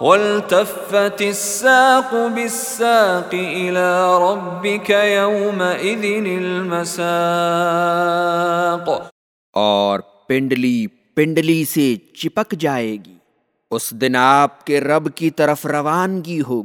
والتفت الساق بالساق إلى ربك يومئذ المساق. اور پنڈلی پنڈلی سے چپک جائے گی۔ اس دن آپ کے رب کی طرف روانگی ہوگی۔